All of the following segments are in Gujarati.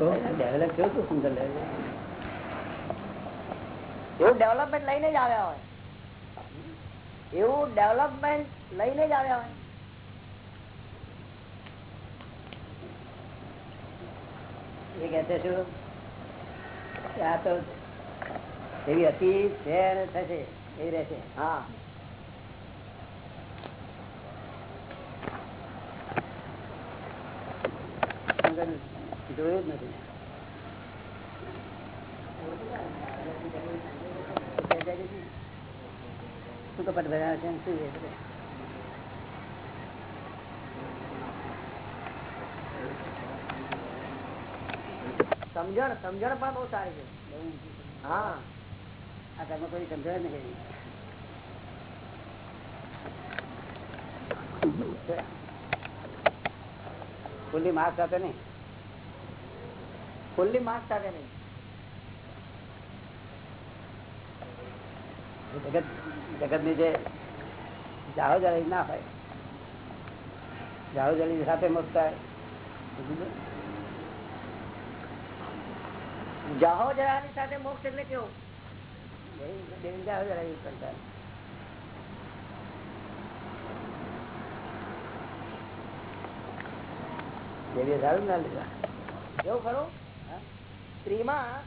ડેવલપ કેવું તો સુંદર એવું ડેવલપમેન્ટ લઈને જ આવ્યા હોય. એવું ડેવલપમેન્ટ લઈને જ આવ્યા હોય. એ કહે છે શું? આ તો એવી હતી છે થશે એવી રહેશે. હા. વગર જોયું જ નથી. શું કપટ ભર્યા છે? શું સમજણ સમજણ પણ બહુ સારી છે. હા. આ તમે કોઈ સમજણ નથી. ખુલ્લી માર્ક સાથે નહીં. ખુલ્લી માર્ક સાથે નહીં જગત જગતની જે જાહો જળી ના હોય જાહો જળી સાથે મસ્ત જાહો જરાની સાથે મોક્ષ એટલે કેવું જાહો જળી કરતા જેવી સારું ના લીધા એવું ખરું હા? સ્ત્રીમાં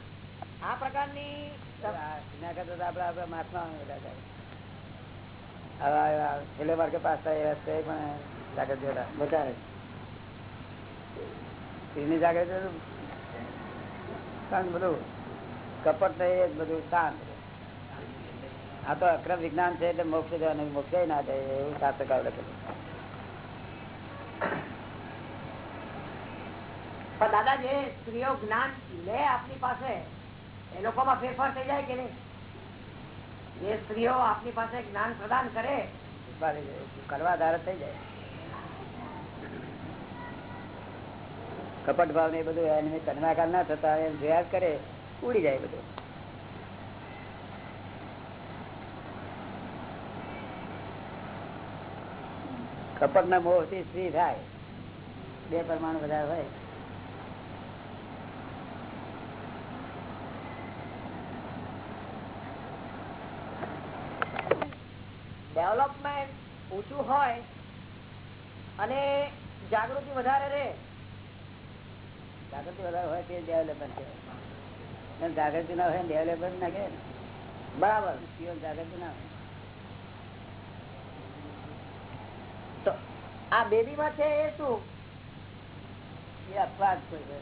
આ પ્રકારની એના કરતા આપડે આપડે મહાત્મા બધા થાય. આવા એવા છેલ્લે માર્કે પાસ થાય એવા પણ જાગૃતિ હતા વધારે સ્ત્રીની જાગૃતિ શાંત બધું. કપટ થઈ બધું શાંત. આ તો અક્રમ વિજ્ઞાન છે એટલે મોક્ષ મોક્ષ ના જાય એવું શાસ્ત્રકાર લખેલું પણ દાદા જે સ્ત્રીઓ જ્ઞાન લે આપની પાસે? એ લોકોમાં ફેરફાર થઈ જાય કે નહીં? જે સ્ત્રીઓ આપની પાસે જ્ઞાન પ્રદાન કરે? કરવા ધારે થઈ જાય. કપટ ભાવ ને બધું એની કન્યાકાર ના થતા એમ જોયા કરે, ઉડી જાય બધું. કપટ ના મોહથી સ્ત્રી થાય. બે પરમાણુ બધા હોય. ડેવલપમેન્ટ ઓછું હોય અને જાગૃતિ વધારે રહે. જાગૃતિ વધારે હોય તે ડેવલપમેન્ટ છે જાગૃતિ ના હોય ડેવલપમેન્ટ ના કે બરાબર. જાગૃતિ ના હોય. તો આ બેબી માં છે એ શું? એ અપવાદ કોઈ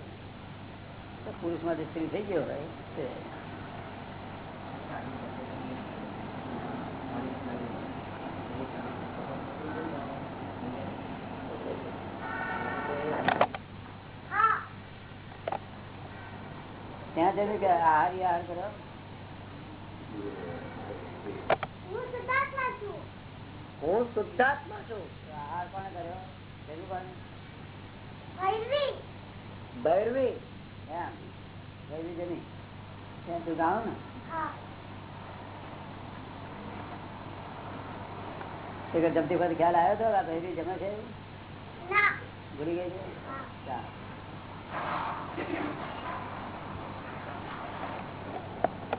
પુરુષમાંથી સ્ત્રી થઈ ગયો હોય. તે ત્યાં જઈને કે આહાર ઈ આહાર કરો હું શુદ્ધાત્મા છું તો આહાર કોને કર્યો પેલું કોને ભૈરવી એમ ભૈરવી જમી ત્યાં તું ગાવ ને એક જમતી વખત ખ્યાલ આવ્યો હતો આ ભૈરવી જમે છે ભૂલી ગઈ છે ચાલ.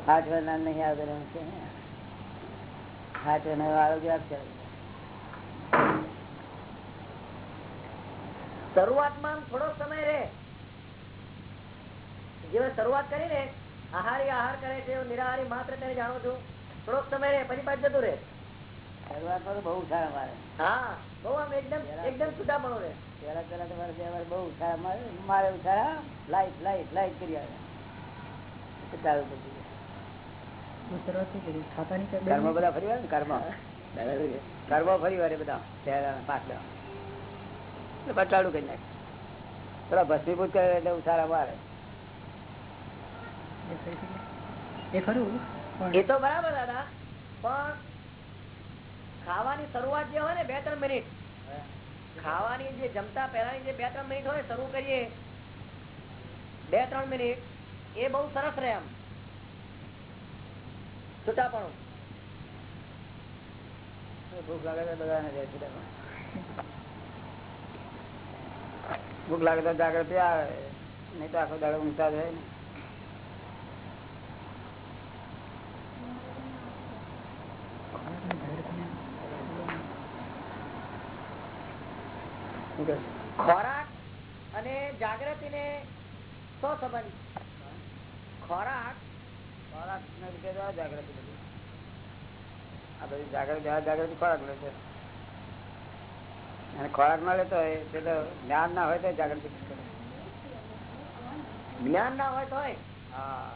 આઠ વર્ષ નહીં આવતો છે આઠ વર્ષ શરૂઆતમાં થોડોક સમય રે જેવા શરૂઆત કરી ને આહારી આહાર કરે છે નિરાહારી માત્ર તેને જાણો છું થોડોક સમય રે પછી પાછું જતું રે શરૂઆતમાં બહુ સારા મારે. હા બહુ આમ એકદમ એકદમ સુધામણો રે પેલા પેલા તો મારે બે વાર બહુ સારા મારે મારે સારા લાઈટ લાઈટ લાઈટ કરી આવે. ચાલુ ગયું. કર્મ બધા ફરી વાર કર્મ કર્મ ફરી વાર બધા? પહેલા પાછલા કરી નાખે. પેલા ભસ્મીભૂત કરે એટલે ઉછાળા મારે. એ તો બરાબર દાદા. પણ ખાવાની શરૂઆત જે હોય ને બે ત્રણ મિનિટ. ખાવાની જે જમતા પહેલાની જે બે ત્રણ મિનિટ હોય શરૂ કરીએ. બે ત્રણ મિનિટ. એ બહુ સરસ રહે આમ. છૂટાપણું ભૂખ લાગે તો બધાને. ભૂખ લાગે તો જાગૃતિ આવે. નહીં તો આખો દાડો ઊંઘતા જ હોય ને. ખોરાક અને જાગૃતિ ને સો સંબંધ? ખોરાક જાગૃતિ ખોરાક ના લેતો હોય તે જ્ઞાન ના હોય તો જાગૃતિ જ્ઞાન ના હોય તો હા.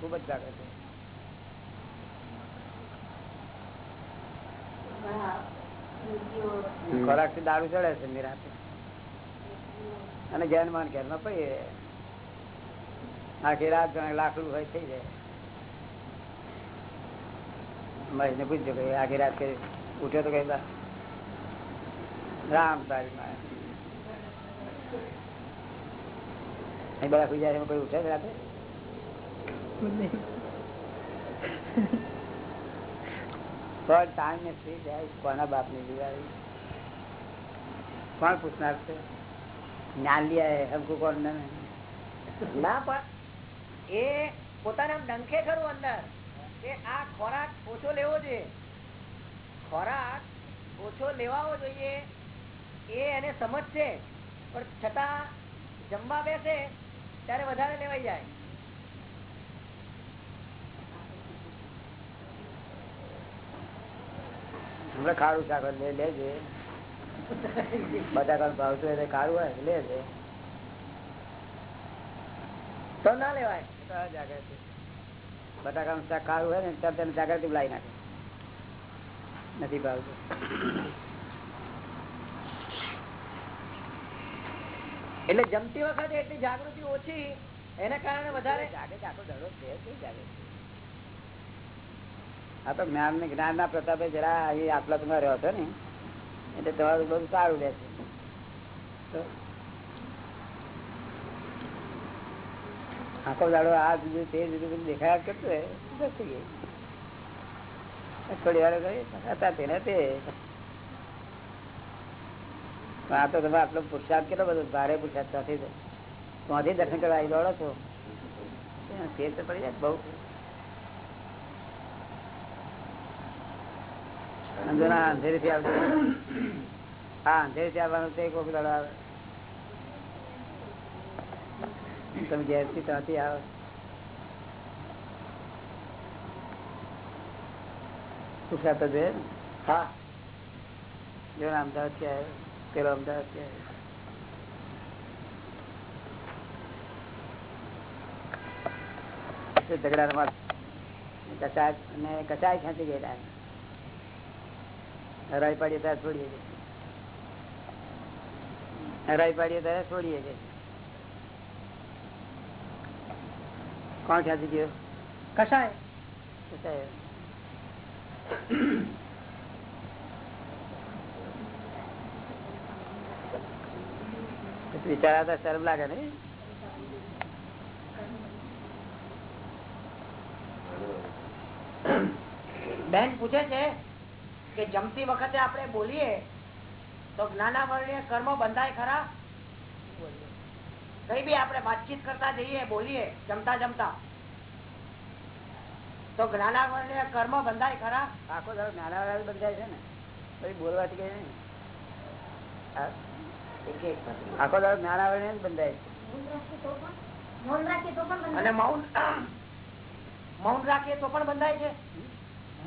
ખૂબ જ જાગૃતિ. ખોરાકથી દારૂ ચડે છે નિરાતે. અને ઘેર માન ઘેર આખી રાત જાણે લાકડું હોય થઈ જાય. મહેશ ને પૂછજો કે આખી રાત કરી ઉઠ્યો તો કઈ બા રામ તારી માં અહીં બધા સુઈ જાય એમાં કોઈ ઉઠે છે રાતે? પણ ટાઈમ નથી જાય. કોના બાપની દિવાળી? કોણ પૂછનાર છે? જ્ઞાન લિયા હે હમકો કોણ ને ના, પણ એ પોતાને ડંખે ખરું અંદર કે આ ખોરાક ઓછો લેવો જોઈએ. ખોરાક ઓછો લેવાવો જોઈએ એ એને સમજ છે પણ છતાં જમવા બેસે ત્યારે વધારે લેવાઈ જાય. હમણાં શાક લે લેજે. બટાકા ભાવતું એને ખારું હોય લેજે. તો ના લેવાય. જાગૃતિ. બટાકા શાક ખારું હોય ને ત્યાં તેને જાગૃતિ લાવી નાખે. નથી ભાવતું. એટલે જમતી વખતે એટલી જાગૃતિ ઓછી એના કારણે વધારે જાગે આખો ધડો છે શું જાગે? આ તો જ્ઞાન ને જ્ઞાન ના પ્રતાપે જરા અહીં આટલા તમે રહ્યો હતો ને એટલે તમારું બધું સારું રહેશે. આખો દાડો આ જુદું તે જુદું દેખાયા કરતું થઈ ગઈ. થોડી વાર તેને તે. આ તો તમે આટલો પુરસાદ કેટલો બધો, ભારે પુરસાદ ત્યાંથી ત્યાંથી દર્શન કરવા આવી દોડો છો. ફેર તો પડી જાય બહુ. અંધેરીથી આવતું. હા, અંધેરીથી આવવાનું તે કોઈક દાડો આવે તમે ઘેરથી ત્યાંથી આવો. પુરુષાર્થ તો જોઈએ હા. જો અમદાવાદથી આવ્યો પેલો અમદાવાદથી આવ્યો ઝઘડા કચાય અને કચાય ખેંચી ગયેલા હરાઈ પાડીએ ત્યારે છોડીએ હરાઈ પાડીએ ત્યારે છોડીએ છે કોણ ખેંચી ગયો કસાય કચાય વિચાર આવતા શરમ લાગે ને બેન પૂછે છે કે જમતી વખતે આપણે બોલીએ તો જ્ઞાનાવરણીય કર્મ બંધાય ખરા કઈ બી આપણે વાતચીત કરતા જઈએ બોલીએ જમતા જમતા. તો જ્ઞાનાવરણીય કર્મ બંધાય ખરા? આખો દાડો નાના બંધાય છે ને. પછી બોલવાથી કઈ નહીં. આખો દાડો નાના ને બંધાય છે. અને મૌન મૌન રાખીએ તો પણ બંધાય છે?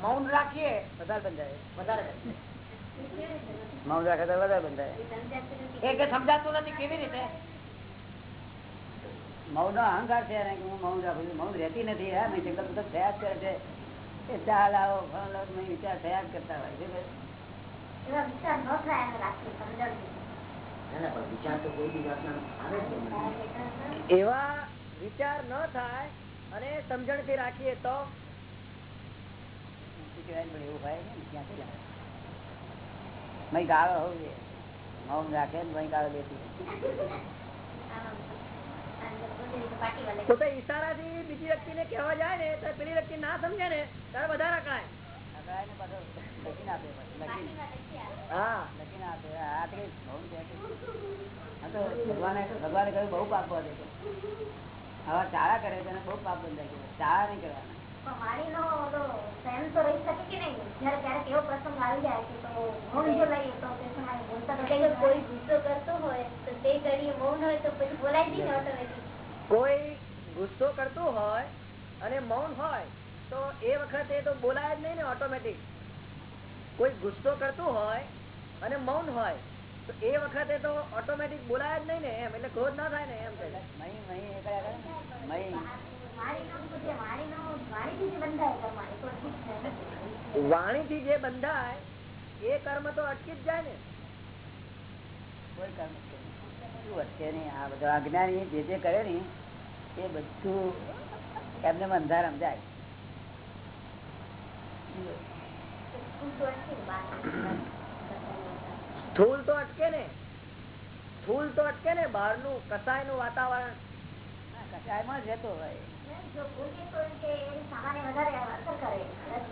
મૌન રાખીએ વધારે બંધાય વધારે મૌન રાખે તો વધારે બંધાય એ કે સમજાતું નથી કેવી રીતે? મૌન નો અહંકાર છે એને હું મૌન રાખું છું મૌન રહેતી નથી હા નહીં જગત બધા થયા કરે છે. એ ચાલ આવો ફળ લાવો, નહીં વિચાર થયા જ કરતા હોય છે એવા વિચાર ન થાય અને સમજણથી રાખીએ તો? એવું ભાઈ ક્યાંથી? ગાળો હોવું મૌન રાખે ને મય ગાળો દેતી તો તો ઈશારા થી બીજી વ્યક્તિ ને કહેવા જાય ને તો પેલી વ્યક્તિ ના સમજે ને ત્યારે વધારે અકળાય ભગવાને કહ્યું બહુ પાપ છે. આવા ચાળા કરે તેને બહુ પાપ બંધાય છે. ચાળા નહીં કરવાના. કોઈ ગુસ્સો કરતો હોય તો તે ઘડી મૌન હોય તો પછી બોલાય નહીં ઓટોમેટિક કોઈ ગુસ્સો કરતું હોય અને મૌન હોય તો એ વખતે તો બોલાય જ નહીં ને ઓટોમેટિક કોઈ ગુસ્સો કરતું હોય અને મૌન હોય તો એ વખતે તો ઓટોમેટિક બોલાય જ નહીં ને એમ એટલે ક્રોધ ના થાય ને એમ વાણી વાણીથી જ બંધાય કર્મ એ કર્મ તો અટકી જ જાય ને. કોઈ કામ નથી. શું વચ્ચે નહીં આ બધા અજ્ઞાની જે જે કરે ને એ બધું એમને અંધારામ જાય સ્થૂલ તો અટકે ને. સ્થૂલ તો અટકે ને બહારનું કસાયનું વાતાવરણ. કસાયમાં જ રહેતો હોય.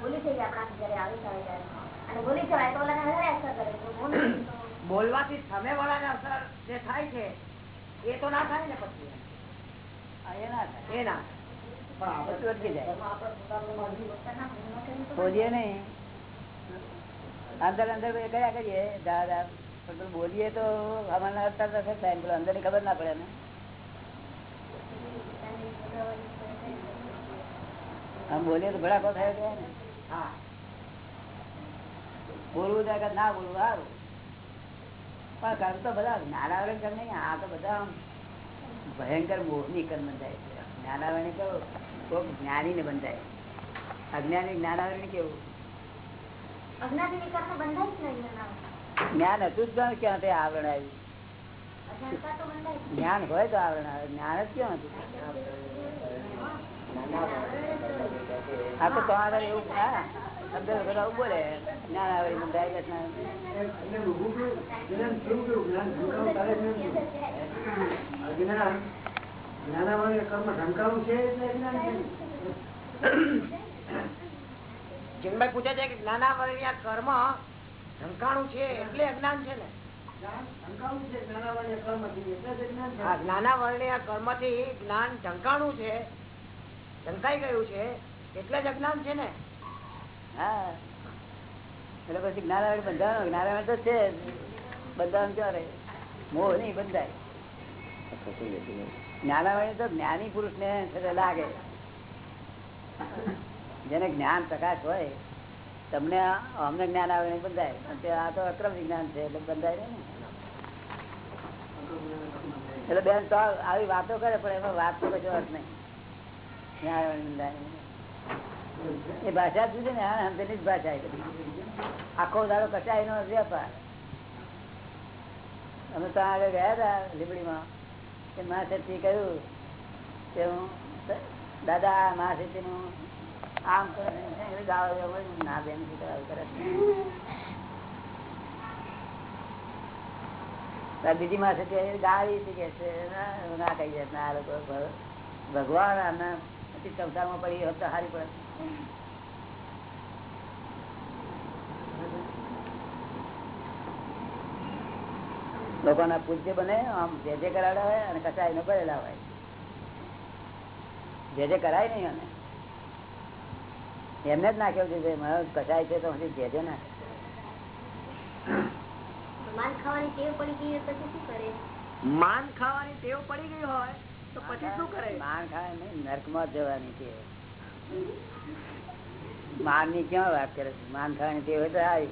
બોલી થઈ જાય આપણા જયારે આવી થાય અને બોલી જવાય તો વધારે અસર કરે. બોલવાથી સામે વાળાને અસર જે થાય છે એ તો ના થાય ને પછી. આ એ ના થાય. ના જાય. બોલીએ નહીં. અંદર અંદર કર્યા કરીએ. દાદા પણ બોલીએ તો અમારા અત્યાર અસર થાય ને પેલું અંદરની ખબર ના પડે ને આમ બોલીએ તો ભડાકો થયો કે ને હા. બોલવું થાય કે ના બોલવું સારું. પણ કર્મ તો બધા જ્ઞાનાવરણ કર્મ નહીં આ તો બધા આમ ભયંકર મોહની કર્મ બંધાય છે. જ્ઞાનાવરણ કેવું કોઈક જ્ઞાની ને બંધાય. અજ્ઞાની જ્ઞાનાવરણ કેવું? અજ્ઞાનીની કર્મ બંધાય જ નહીં એના. જ્ઞાન હતું જ પણ ક્યાં તે આવરણ આવ્યું? અજ્ઞાનતા તો બંધાય જ જ્ઞાન હોય તો આવરણ આવે જ્ઞાન જ ક્યાં હતું? આ તો તમારે એવું હા વગર આવું બોલે જ્ઞાન આવરી બંધાય ચિન્મય પૂછે છે કે જ્ઞાનાવરણીય કર્મ ઢંકાણું છે એટલે અજ્ઞાન છે ને? જ્ઞાનાવરણીય કર્મથી જ્ઞાન ઢંકાણું છે ઢંકાઈ ગયું છે, એટલે જ અજ્ઞાન છે ને? એટલે પછી જ્ઞાનારાયણ બંધાવાનું જ્ઞાનારાયણ તો છે બંધાવાનું ક્યાં મોહ નહીં બંધાય. જ્ઞાનારાયણ તો જ્ઞાની પુરુષ ને લાગે. જેને જ્ઞાન પ્રકાશ હોય, તમને અમને જ્ઞાન આવે નહીં બંધાય. આ તો અક્રમ વિજ્ઞાન છે, એટલે બંધાય ને. એટલે બેન તો આવી વાતો કરે, પણ એમાં વાત તો કશો અર્થ નહીં. જ્ઞાન બંધાય. એ ભાષા જુદી ને? હા સમજેલી જ ભાષા આખો દાડો કચાય નો વેપાર અમે તો આગળ ગયા હતા લીબડીમાં. કે મહાશક્તિ કહ્યું કે હું દાદા મહાશક્તિ નું આમ કરે ને બેન શું કરે બીજી માસે ગાળી કે છે, ના કહી જાય આ લોકો ભગવાન આના સંસારમાં પડી હોત તો સારી પડે લોકોના પૂજ્ય બને આમ જે જે કરાવડા હોય અને કસાય નો ભરેલા હોય. જે જે કરાય નહીં અને. એમને જ નાખ્યો છે મારો કચાય છે તો હજી જે જે નાખે. માન ખાવાની ટેવ પડી ગઈ હોય પછી શું કરે? માન ખાવાની ટેવ પડી ગઈ હોય તો પછી શું કરે? માન ખાવા નહીં નર્કમાં જ જવાની છે માનની ક્યાં વાત કરે છે? માન થવાની તે હોય તો આવી.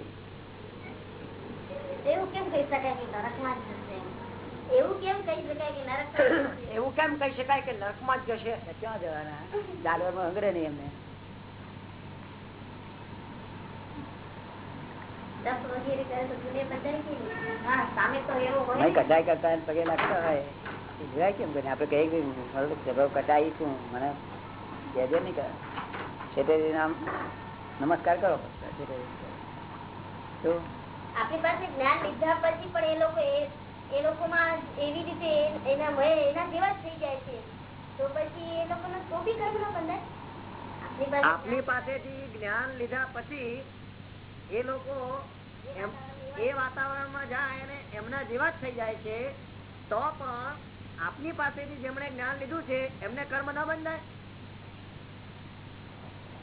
એવું કેમ કહી શકાય કે નરકમાં જશે? એવું કેમ કહી શકાય કે નરકમાં જ જશે? ક્યાં જવાના? જાનવરમાં હંગરે નહીં એમને. દસ વગેરે કરે તો દુનિયા બંધાય કે નહીં? હા સામે તો એવો હોય. નહીં ને. કચાઈ કરતા પગે લાગતા હોય. કેમ કરીને આપડે કઈ કે મારું છું મને કહેજે નહીં કરે નામ નમસ્કાર કરો. આપણી પાસે જ્ઞાન લીધા પછી પણ એ લોકો એ- લોકોમાં એવી રીતે એના વય એના જેવા જ થઈ જાય છે. તો પછી એ લોકોનો તો બી કર્મ ન બંધાય આપણી પાસેથી જ્ઞાન લીધા પછી એ લોકો એમ- એ વાતાવરણમાં જાય અને એમના જેવા જ થઈ જાય છે તો પણ આપની પાસેથી જેમણે જ્ઞાન લીધું છે એમને કર્મ ન બંધાય.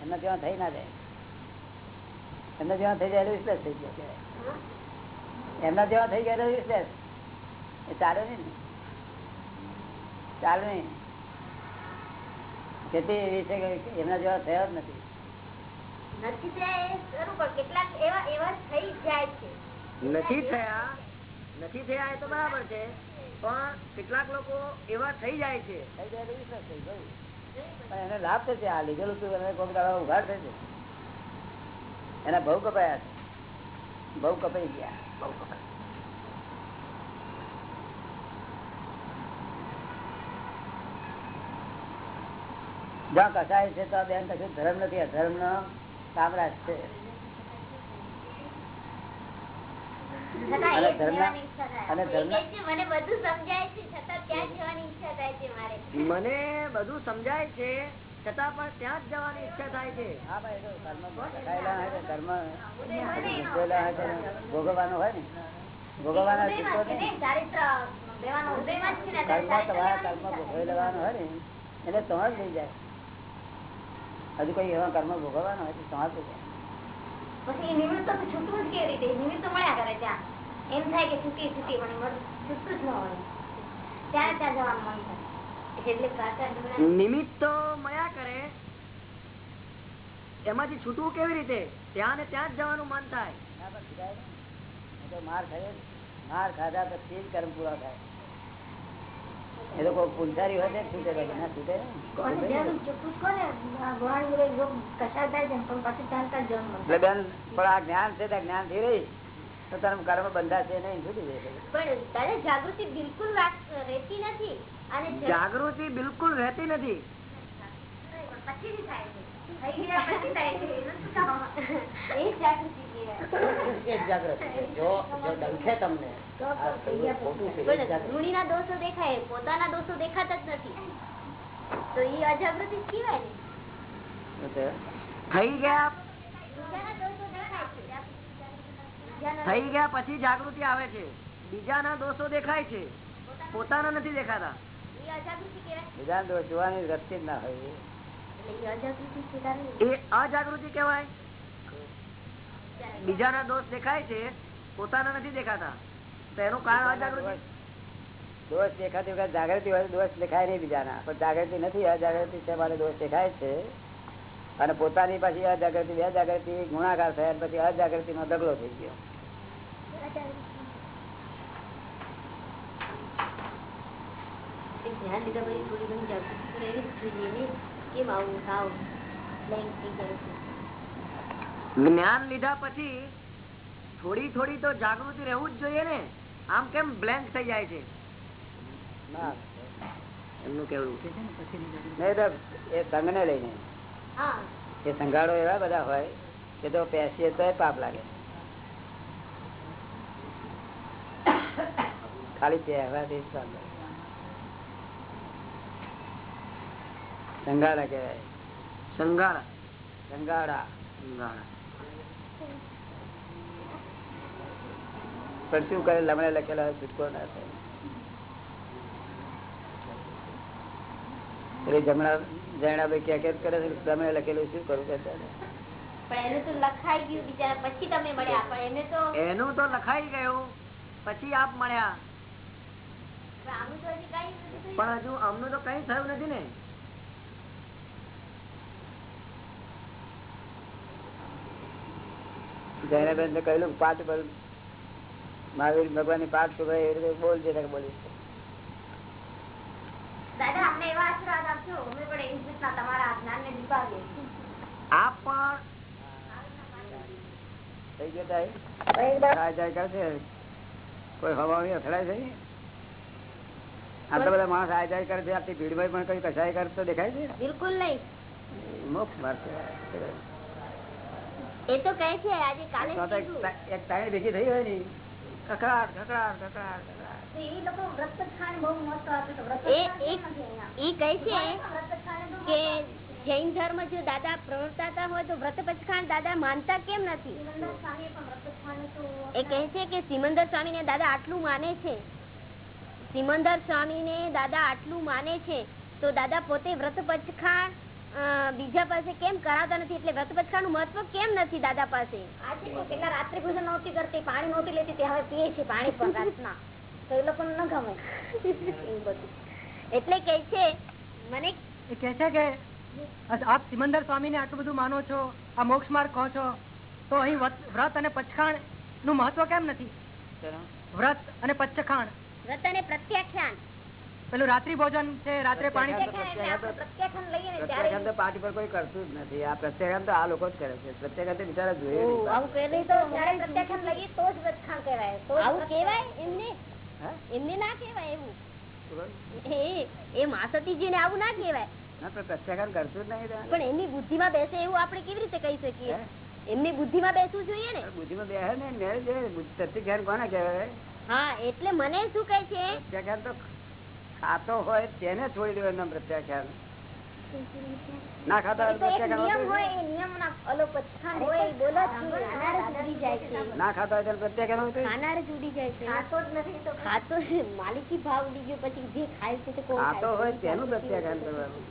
એમના જેવા થઈ ના જાય. એમના જેવા થઈ જાય વિશ્લેષ થઈ ગયો કહેવાય. એમના જેવા થઈ ગયા વિશ્લેષ એ ચાલે નહીં ને. ચાલે નહીં. જેથી એવી છે એમના જેવા થયા જ નથી. નથી થયા એ કેટલાક એવા એવા થઈ જાય છે. નથી થયા. નથી થયા એ તો બરાબર છે. પણ કેટલાક લોકો એવા થઈ જાય છે. થઈ જાય એને લાભ થશે, આ લીધેલું તું એને કોઈક દાડા ઉઘાડ થશે. એના બહુ કપાયા છે. બહુ કપાઈ ગયા. બહુ કપાઈ. જ્યાં કસાય છે તો બેન કશું ધર્મ નથી અધર્મ નો કામરાજ છે છતાં અને ધર્મના-. અને મને બધું સમજાય છે છતાં ત્યાં જવાની ઈચ્છા થાય છે મારે. મને બધું સમજાય છે છતાં પણ ત્યાં જ જવાની ઈચ્છા થાય છે. હા ભાઈ હોય છે ને ભોગવવાનું હોય ભોગવવાના ને, ચારિત્ર રહેવાનું હૃદયમાં જ છે ને, કર્મ ચારિત્ર તમારા રહેવાની કર્મ ઈચ્છા હોય ને એટલે તો જ લઈ જાય. હજુ કોઈ એવા કર્મ ભોગવવાનો હોય તો તો થઈ જાય. પછી એ નિમિત્ત તો છૂટવું જ કેવી રીતે? નિમિત્ત મળ્યા કરે ત્યાં. એમ થાય કે છૂટી છૂટી પણ છૂટતું જ ન હોય. ત્યારે ત્યાં જવાનું મન થાય. એટલે નિમિત્ત મળ્યા કરે. એમાંથી છૂટવું કેવી રીતે? ત્યાં ને ત્યાં જ જવાનું મન થાય. માર ખાધા પછી કર્મ પૂરા થાય. એ લોકો કોઈ હોય છે છૂટે તો ના છૂટે? એટલે બેન પણ આ જ્ઞાન છે ત્યાં જ્ઞાનથી રહી. તો તારું કર્મ બંધાશે નહીં છૂટી જશે પણ તારે જાગૃતિ બિલકુલ રહેતી નથી. અને જાગૃતિ બિલકુલ રહેતી નથી. પછી થાય છે. થઈ ગયા પછી થાય છે. એ જ જાગૃતિ જો જો ડંખે તમને. તો તો થઈ ગયા પછી. દોષો દેખાય પોતાના દોષો દેખાતા જ નથી. તો એ અજાગૃતિ કહેવાય ને. થઈ ગયા. બીજાના દોષો દેખાય છે. બીજાના થઈ ગયા પછી જાગૃતિ આવે છે. બીજાના દોષો દેખાય છે. પોતાના નથી દેખાતા. એ અજાગૃતિ કહેવાય બીજા દોષ જોવાની રસ્તી જ ના હોય. એ અજાગૃતિ સ્વીકારવી એ અજાગૃતિ કહેવાય. બીજાના દોષ દેખાય છે પોતાના નથી દેખાતા. તો એનું કારણ અજાગૃતિ? દોષ દેખાતી વખત જાગૃતિ હોય દોષ દેખાય નહીં બીજાના. પણ જાગૃતિ નથી અજાગૃતિ છે મારે દોષ દેખાય છે. અને પોતાની પાછી અજાગૃતિ બે જાગૃતિ ગુણાકાર થયા પછી અજાગૃતિ નો દગલો થઈ ગયો. ધ્યાન લીધા પછી થોડી ઘણી જાગૃતિ તો જ જોઈએ કેમ આવું સાવ થઈ જાય છે. જ્ઞાન લીધા પછી થોડી થોડી તો જાગૃતિ રહેવું જ જોઈએ ને. આમ કેમ બ્લેન્ક થઈ જાય છે? ના. એમનું કેવું તો એ સંઘ લઈને. એ સંઘાડો એવા બધા હોય કે તો પેસીએ તો પાપ લાગે. ખાલી પહેરવાથી જ પાપ લાગે. સંઘાડા કહેવાય. સંગાળા સંઘાડા. સંગાળા પણ શું કરે લમણે લખેલા છૂટકો ના થાય. એટલે જમણા જણા ભાઈ ક્યાં ક્યાં કરે છે તમે લખેલું શું કરું કે એનું તો લખાઈ ગયું પછી આપ મળ્યા. પણ હજી અમનું તો કઈ થયું નથી ને. જૈનબેન તો કહેલું પાંચ પર મહાવીર ભગવાનની પાઠ રીતે અમને એવા છે આટલા બધા માણસ આ જાય કરે છે આટલી ભીડભાઈ પણ કઈ કસાય કરતો દેખાય છે? બિલકુલ નહીં. મોક્ષ માર્ગ એ તો કહે છે આજે કાલે એક ટાઈમ તા- એક તાળી ભેગી થઈ હોય ને કકડાટ કકડાટ કકડાટ કકડાટ એ લોકો બહુ આપે તો કહે છે કે જૈન ધર્મ જો દાદા પ્રવર્તાતા હોય તો વ્રત પચખાણ દાદા માનતા કેમ નથી? એ કહે છે કે સિમંદર સ્વામી ને દાદા આટલું માને છે. સિમંદર સ્વામી ને દાદા આટલું માને છે. તો દાદા પોતે વ્રત પચખાણ બીજા પાસે કેમ કરાવતા નથી? એટલે વ્રત પચખાણનું મહત્વ કેમ નથી દાદા પાસે? પેલા રાત્રિ ભોજન નહોતી કરતી પાણી નહોતી લેતી તે હવે પીએ છે પાણી પણ રાતના. તો એ લોકો ન ગમે. એટલે કે છે મને એ કે છે કે આપ સિમંદર સ્વામી ને આટલું બધું માનો છો આ મોક્ષ માર્ગ કહો છો તો અહીં વ્રત અને પચખાણનું મહત્વ કેમ નથી? વ્રત અને પચખાણ વ્રત અને પ્રત્યાખ્યાન. પેલું રાત્રિ ભોજન છે રાત્રે પાણી પ્રત્યાખ્યાન તો પાર્ટી પર કોઈ કરતું જ નથી. આ પ્રત્યાખ્યાન તો આ લોકો જ કરે છે. પ્રત્યાખ્યાન તો બિચારા જોઈએ આવું કહે તો જયારે પ્રત્યાખ્યાન લઈએ તો જ વ્રતખાણ કહેવાય. તો આવું કેવાય એમને? એમને ના કેવાય એવું? એ એ માસતીજી ને આવું ના કેવાય ના પ્રત્યાખ્યાન કરતું જ નહીં પણ એમની બુદ્ધિમાં બેસે એવું આપણે કેવી રીતે કહી શકીએ? એમની બુદ્ધિ માં બેસવું જોઈએ ને? બુદ્ધિમાં બેસે ને મેળ છે પ્રત્યાખ્યાન કોને કહેવાય? હા એટલે મને શું કહે છે? પ્રત્યાખ્યાન તો ખાતો હોય તેને છોડી દેવો એમના પ્રત્યાખ્યાન. ના ખાતા ના ખાતા હોય પ્રત્યાખ્યાન હોતું જ. ખાનાર જ ઉડી જાય છે. ખાતો જ નથી તો ખાતો માલિકી ભાવ ઉડી ગયો પછી જે ખાય છે તે ખાતો હોય તેનું પ્રત્યાખ્યાન કરવાનું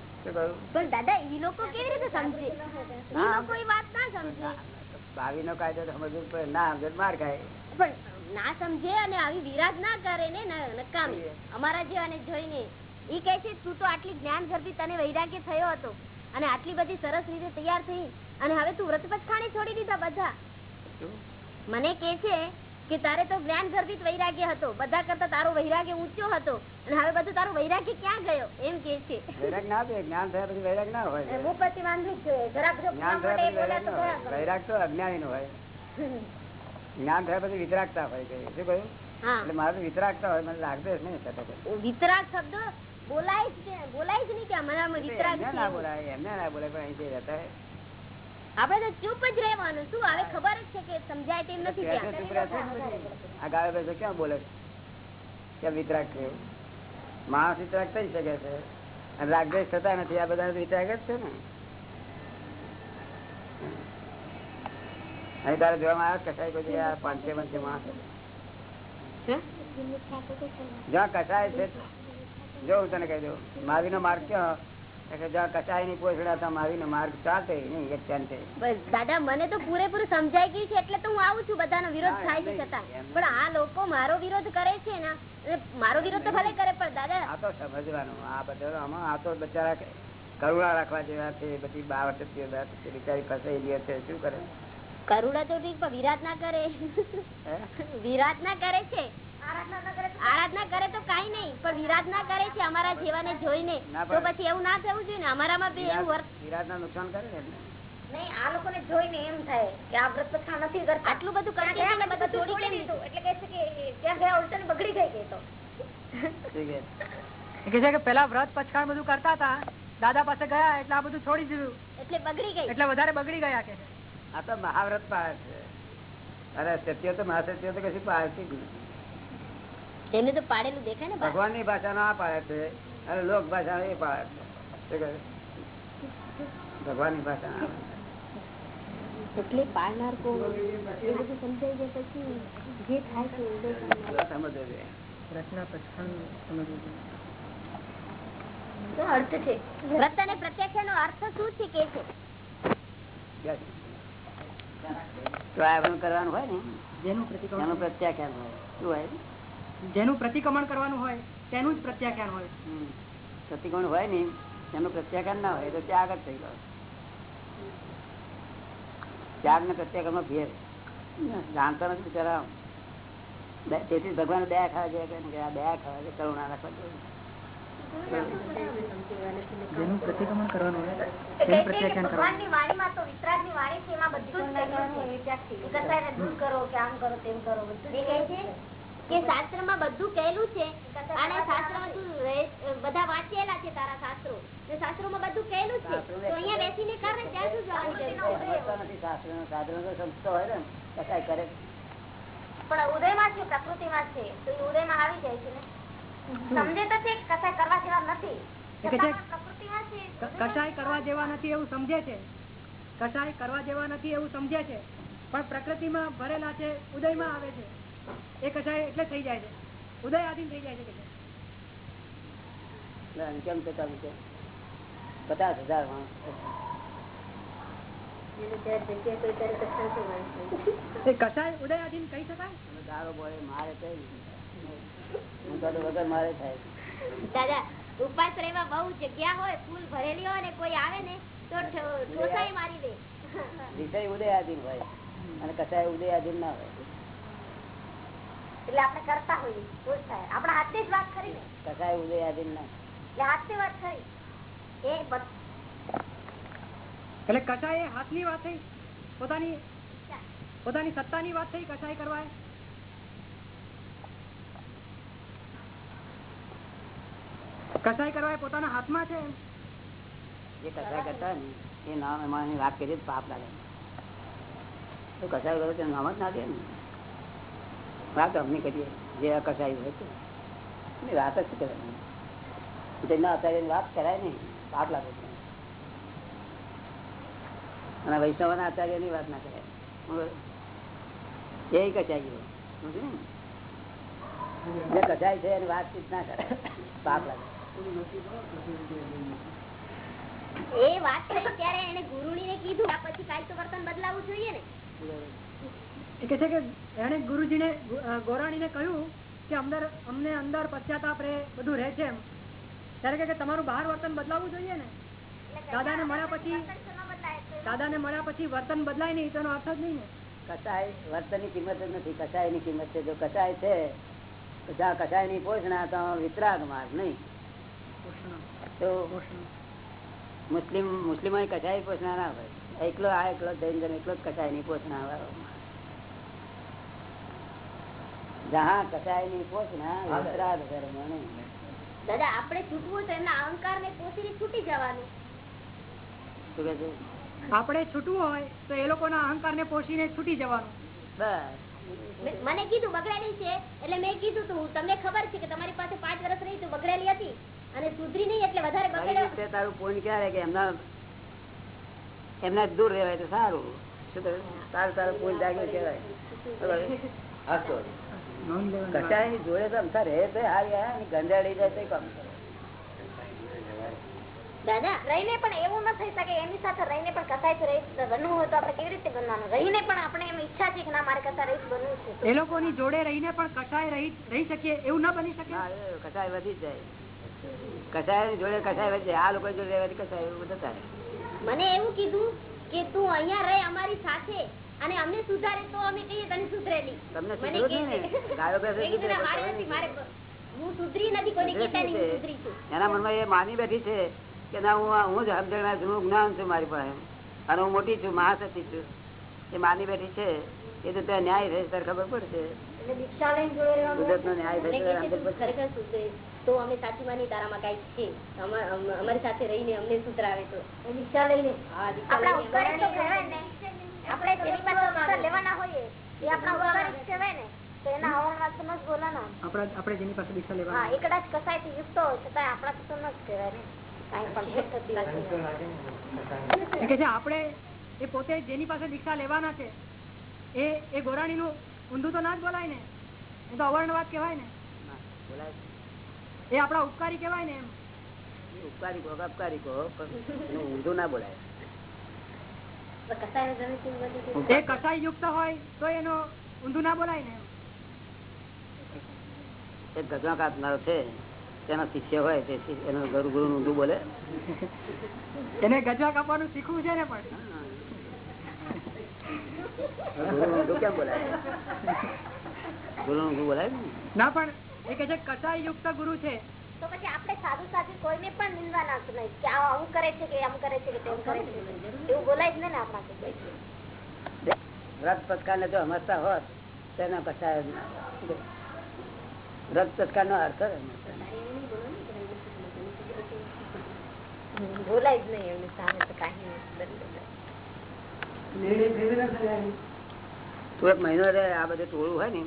પણ દાદા એ લોકો કેવી રીતે સમજે? લોકો એ વાત ના સમજે. ભાવી નો કાયદો તો સમજવું પડે. ના સમજે માર ખાય. પણ ના સમજે અને આવી વિરાજ ના કરે ને નકામી. અમારા જેવાને જોઈને ઈ કહે છે તું તો આટલી જ્ઞાન ગર્ભી તને વૈરાગ્ય થયો હતો અને આટલી બધી સરસ રીતે તૈયાર થઈ અને હવે તું વ્રતપથ ખાણી છોડી દીધા બધા. મને કે છે કે તારે તો જ્ઞાન ગર્ભિત વૈરાગ્ય હતો. બધા કરતા તારો વૈરાગ્ય ઊંચો હતો અને હવે બધું તારો વૈરાગ્ય ક્યાં ગયો? એમ કે છે. વૈરાગ ના થાય. જ્ઞાન થયા પછી વૈરાગ ના હોય. હું જોઈએ જરાક જો જ્ઞાન થયા વૈરાગ તો અજ્ઞાની નો હોય. જ્ઞાન થયા પછી વિતરાગતા હોય છે. શું કહ્યું? એટલે મારે તો વિતરાગતા હોય મને લાગતો જ નહીં થતો વિતરાગ શબ્દ? બોલાય જ બોલાય જ નહીં કે અમારામાં વિતરાગ ના બોલાય એમને ના બોલાય પણ અહીંથી રહેતા આપણે તો ચૂપ જ રહેવાનું. શું હવે ખબર જ છે કે સમજાય તેમ નથી. આ ગાળે બેસે ક્યાં બોલે? કેમ વિતરાગ માણસ વિતરાગ થઈ શકે છે. અને રાગદ્વેષ થતા નથી. આ બધા વિતરાગ જ છે ને. અહીં તારે જોવામાં આવે કસાય કોઈ આ પાંચે પંચે માણસ જ્યાં કસાય છે જો હું તને કહી દઉં માવી નો માર્ગ ક્યાં? એટલે દાદા મને તો પૂરેપૂરું સમજાઈ ગયું છે તો હું આવું છું બધાનો વિરોધ થાય છે છતાં. પણ આ લોકો મારો વિરોધ કરે છે ને મારો વિરોધ તો ભલે કરે પણ દાદા આ તો સમજવાનું આ બધા આ તો બચારા કરુણા રાખવા જેવા છે બધી બાવટ બિચારી ફસાયેલી શું કરે? કરુણા તો ઠીક પણ વિરાટ ના કરે. વિરાટ ના કરે છે. આરાધના કરે તો આરાધના કરે તો કઈ નહીં પણ વિરાટ ના કરે છે અમારા જેવાને જોઈને. તો પછી એવું ના થવું જોઈએ ને? અમારામાં બી એવું વિરાટ ના નુકસાન કરે ને નહીં આ લોકોને જોઈને એમ થાય કે આ વ્રત પછાણ નથી કરતા. આટલું બધું ત્યાં કરતી ગયા હતી ને પછી બધું બધું છોડી છોડી દીધું. એટલે કહે છે કે ત્યાં ગયા ઉલટાની બગડી ગઈ કે તો. કે છે. કે પેલા વ્રત પચખાણ બધું કરતા હતા. દાદા પાસે ગયા એટલે આ બધું છોડી દીધું. એટલે બગડી ગઈ. એટલે વધારે બગડી ગયા કે છે. આ તો મહાવ્રત પાડે છે. અરે સત્ય તો મહાસત્ય તો કશું પાડતી જ નથી. તેમને તો પાડેલું દેખાય ને ભગવાનની ભાષાનો આ પાડે છે અને લોક ભાષા એ પાડે છે. ભગવાનની ભાષા એટલે પાડનાર કોણ? એ બધું સમજાઈ જાય પછી જે થાય છે એ ઉદય કરનાર. સમજવું જોઈએ. વ્રતના સમજવું અર્થ છે. વ્રત અને પ્રત્યાખ્યાન નો અર્થ શું છે? કે છે. તો કરવાનું હોય ને? જેનું પ્રતિક્રમણ પ્રત્યાખ્યાન હોય. શું હોય જેનું પ્રતિક્રમણ કરવાનું હોય તેનું જ પ્રત્યાખ્યાન હોય. પ્રતિકોણ હોય ને એનું પ્રત્યાખ્યાન ના હોય તો ત્યાગ જ થઈ ગયો. ત્યાગ ને પ્રત્યાખ્યાનમાં ફેર જાણતા નથી બિચારા. તેથી ભગવાન દયા ખાવા છે દયા ખાવા છે કરુણા રાખવા જોઈએ જેનું પ્રતિક્રમણ કરવાનું હોય એ કહે છે વાણીમાં તો વિતરાગની વાણી છે એમાં બધું જ કહેવાનું છે. કે કસાયને દૂર કરો કે આમ કરો તેમ કરો બધું જે કહે છે. કે શાસ્ત્રમાં બધું કહેલું છે અને શાસ્ત્રમાં તું બધા વાંચેલા છે તારા શાસ્ત્રો. તે શાસ્ત્રો માં બધું કહેલું છે. તો અહીંયા બેસીને કર ને ત્યાં શું જવાની જરૂર છે? સમજતા નથી શાસ્ત્રનો. સાધનો તો સમજતો હોય ને કસાય કરે પણ ઉદયમાં છે પ્રકૃતિમાં છે. તો એ ઉદયમાં આવી જાય છે ને. સમજે તો છે કસાય કરવા જેવા નથી. કરવા જેવા એવું સમજે છે. કસાય કરવા જેવા નથી એવું સમજે છે. પણ પ્રકૃતિમાં ભરેલા છે ઉદયમાં આવે છે. એ કસાય એટલે થઈ જાય છે. ઉદય આધીન થઈ જાય છે કેમ છે? પચાસ હજાર માણસ. એ કસાય કહી શકાય? મારે કઈ વગર મારે થાય. દાદા ઉપાસ રહેવા બહુ જગ્યા હોય ફૂલ ભરેલી હોય ને કોઈ આવે ને તો ઠોસાઈ મારી દે. વિષય ઉદયાધીન હોય. અને કસાય ઉદયાધીન ના હોય. એટલે આપણે કરતા હોઈએ તો જ થાય. આપણા હાથની જ વાત કરી ને. કસાય ઉદયાધીન ના. એટલે વાત કરી એ એટલે કસાય હાથની વાત થઈ? પોતાની પોતાની સત્તાની વાત થઈ કસાય કરવા એ? કસાય કરવા એ પોતાના હાથમાં છે? જે કસાઈ કરતા ને, એ નામ એમાં વાત કરીએ પાપ લાગે. તો કસાઈ કરો નામ જ ના દે ને. વાત અમને કરીએ, જે આ કસાય હોય તો. વાત જ કરવાની? તેના અત્યારે વાત કરાય નહીં, પાપ લાગે છે. અને વૈષ્ણવના આચાર્યની વાત ના કરાય. એ કચાઈ ગયો જે કચાય છે એની વાતચીત ના કરાય, પાપ લાગે. એ વાત થઈ ત્યારે એને ગુરુણીને કીધું. આ પછી કાલ તો વર્તન બદલાવવું જોઈએ ને. એ કે છે કે એને ગુરુજીને ગુ- અ, ગોરાણીને કહ્યું કે અંદર અમને અંદર પશ્ચાતાપ રે બધું રહે છે એમ. ત્યારે કે કે તમારું બહાર વર્તન બદલાવવું જોઈએ ને? દાદાને મળ્યા પછી વર્તન ને દાદાને મળ્યા પછી વર્તન બદલાય નહીં તેનો અર્થ જ નહીં ને. કસાય વર્તનની કિંમત જ નથી. કસાયની કિંમત છે. જો કસાય છે કસાયની પોષણા તો વિતરાગ માર્ગ નહીં. તો મુસ્લિમ મુસ્લિમો કચાય પોષણા ના હોય. એકલો આ એકલો જૈન જન એકલો જ કચાય નહીં પોષણા વાળો જહા કચાય નહીં પોષણા ધર્મ નહીં. દાદા આપણે છૂટવું તો એમના અહંકાર ને પોતીને છૂટી જવાનું. શું કે છે? આપણે છૂટવું હોય તો એ લોકો ના અહંકાર ને પોષીને છૂટી જવાનું. બસ. મને કીધું બગડેલી છે એટલે મેં કીધું તું તમને ખબર છે કે તમારી પાસે પાંચ વર્ષ રહી તું બગડેલી હતી? અને સુધરી નહીં એટલે વધારે તારી તારું પોઈન્ટ ક્યારે કે એમના એમના દૂર રહેવાય તો સારું? તારું તારું પોઈન્ટ જાગ્યું કહેવાય. કચાય જોડે તો અમથા રહે તો હારી ગંજાડી જાય તો કામ દાદા રહીને પણ એવું ન થઈ શકે એમની સાથે રહીને પણ કસાય રહી બનવું હોય તો આપણે કેવી રીતે બનવાનું? રહીને પણ આપણે એમ ઈચ્છા છે કે ના મારે કસા રહી બનવું છે. એ લોકોની જોડે રહીને પણ કસાય રહી રહી શકીએ એવું ના બની શકે? કસાય કચાય વધી જાય. કચાય જોડે કચાય વધી આ લોકો જોડે રહેવાથી કચાય એવું બધું મને એવું કીધું કે તું અહીંયા રહે અમારી સાથે અને અમને સુધારે તો અમે કહીએ તને સુધરેલી. તમને સુધરું કહે જ છે. ને. ગાયો ભેંસો મેં કીધું સુધરે, ના, મારે પણ નથી, તમે મારે નહીં. હું સુધરી નથી કોઈને કહેતા નહીં હું સુધરી છું. એના મનમાં એ માની બેઠી છે કે ના હું હું જ સમજણા છું હું જ્ઞાન છું મારી પાસે. અને હું મોટી છું મહાસતી છું. એ માની બેઠી છે એ તો ત્યાં ન્યાય રહે ત્યારે ખબર પડશે. એટલે દીક્ષા લઈને જોડે કુદરત નો ન્યાય મને તું અમે સાચી માની તારામાં કંઈક છે. અમારી સાથે રહીને અમને સુધરાવે તો. એ દીક્ષા લઈને. આપણા ને. જેની પાસે દીક્ષા લેવાના હોઈએ એ આપણા ઉપકારી કહેવાય ને. તો એના હવામાન વાત બોલાના. આપણે જેની પાસે દીક્ષા લેવા યુક્ત હોય છતાં આપણા તો ન જ કહેવાય ને. આપણે એ પોતે જેની પાસે દીક્ષા લેવાના છે એ એ ગોરાણીનું ઊંધું તો ના જ બોલાય ને. એ તો અવર્ણવાદ કહેવાય ને. બોલાય. એ આપડા ઉપકારી કેવાય ને એમ. ઉપકારી કહો અપકારી કહો ઊંધું ના બોલાય. તો કસાયનું ગમે તેવું બધું એ કસાય યુક્ત હોય તો એનો ઊંધું ના બોલાય ને એ ગજવા કાપનારો છે તેનો શિષ્ય હોય તે એનો ગુરુ ગુરુ ઊંધું બોલે. એને ગજવા કાપવાનું શીખવું છે ને પણ. ગુરુ ઊંધું કેમ બોલાય? ગુરુ ઊંધું બોલાય ના પણ એ કે છે કસાય યુક્ત ગુરુ છે. તો પછી આપણે સાધુ સાધુ કોઈને પણ નિંદવા ના નહીં. કે આ આવું કરે છે કે આમ કરે છે કે તેમ કરે છે. એવું બોલાય જ ને આપણાથી વ્રત પથકાર ને જો હમસતા હોત તેનો કસાય જ ના હોત. વ્રત પથકાર નો અર્થ જ સમજતા નથી. બોલાય જ નહીં એમની સામે તો કાંઈ તું એક મહિનો રે આ બધું ટોળું હોય ને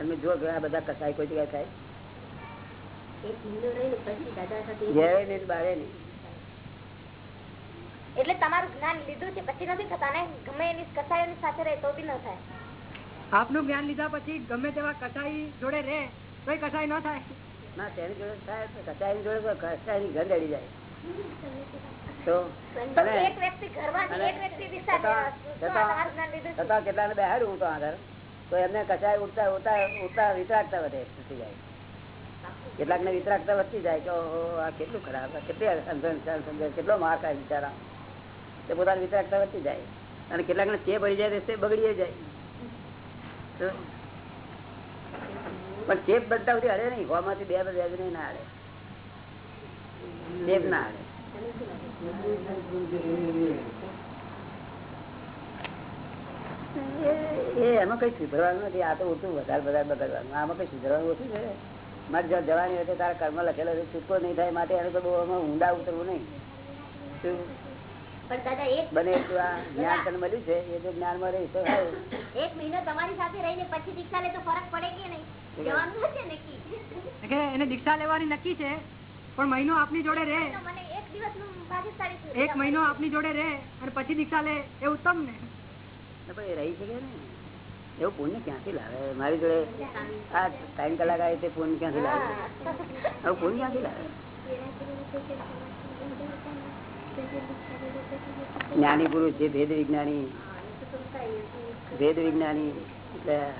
એમને જો કે આ બધા કસાય કોઈ જગ્યાએ થાય. એટલે તમારું જ્ઞાન લીધું છે પછી નથી થતા. ને ગમે એની કસાયોની સાથે રહે તો બી ન થાય. આપનું જ્ઞાન લીધા પછી ગમે તેવા કસાઈ જોડે રહે કોઈ કસાઈ ન થાય. ના તેની જોડે થાય તો જોડે તો કચાઈની ગંધ અડી જાય. તો? કેટલા કેટલાને બેહાડું હું તો આગળ તો એમને કચાય ઉડતા ઉડતા ઉડતા વિતરાગતા વધે થતી જાય. કેટલાક ને વિતરાગતા વધતી જાય કે આ કેટલું ખરાબ કેટલી કેટલો માર્ક આવે બિચારા તે પોતાની વિતરાગતા વધતી જાય. અને કેટલાક ને તે પડી જાય તે બગડી જાય. પણ ચેપ બધા બધી હરે નહીં. હોમાંથી બે બે નહીં ના હારે. ચેપ ના હારે. એ એમાં કઈ સુધરવાનું નથી. આ તો ઓછું વધારે વધારે બગડવાનું. આમાં કઈ સુધરવાનું ઓછું છે? મારે જ્યાં જવાની હોય તારા કર્મ લખેલો છે છૂટકો નહીં થાય માટે એને તો બહુ ઊંડા ઉતરવું નહીં. એક બને એટલું આ જ્ઞાન તને મળ્યું છે? એ જો જ્ઞાનમાં રહી તો એક મહિનો તમારી સાથે રહીને પછી દીક્ષા લે તો ફરક પડે કે નહીં? જવાનું નક્કી? એને દીક્ષા લેવાની નક્કી છે પણ મહિનો આપની જોડે રહે. મને એક મહિનો આપની જોડે રહે અને પછી દીક્ષા લે એ ઉત્તમ ને. રહી શકે ને. એવું પુણ્ય ક્યાંથી લાવે? મારી જોડે આ ત્રણ કલાક આવે તે પુણ્ય ક્યાંથી લાવે? હવે પુણ્ય ક્યાંથી લાવે? જ્ઞાની પુરુષ છે, ભેદ વિજ્ઞાની. ભેદ વિજ્ઞાની, એટલે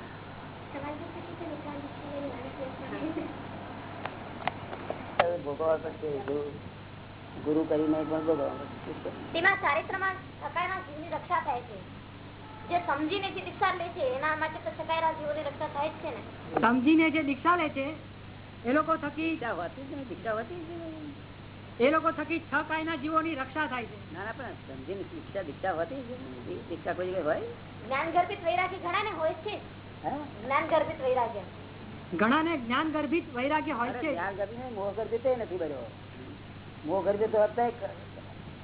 ભોગવવા પડશે ગુરુ- કરીને પણ ભોગવવા પડશે. તેમાં ચારિત્રમાં રક્ષા થાય છે. જે સમજીને જે દીક્ષા લે છે એના માટે તો સકાયના જીવોની રક્ષા થાય જ છે ને. સમજીને જે દીક્ષા લે છે એ લોકો થકી. એ લોકો થકી છ કાયના જીવોની રક્ષા થાય છે. ના ના પણ સમજીને દીક્ષા દીક્ષા હોતી દીક્ષા કોઈ જગ્યાએ હોય? જ્ઞાન ગર્ભિત વૈરાગ્ય ઘણા ને હોય છે. જ્ઞાન ગર્ભિત વૈરાગ્ય. ઘણાને જ્ઞાન ગર્ભિત વૈરાગ્ય હોય છે. જ્ઞાન ગર્ભિત મોહ ગર્ભિત નથી બન્યો. મોહ ગર્ભિત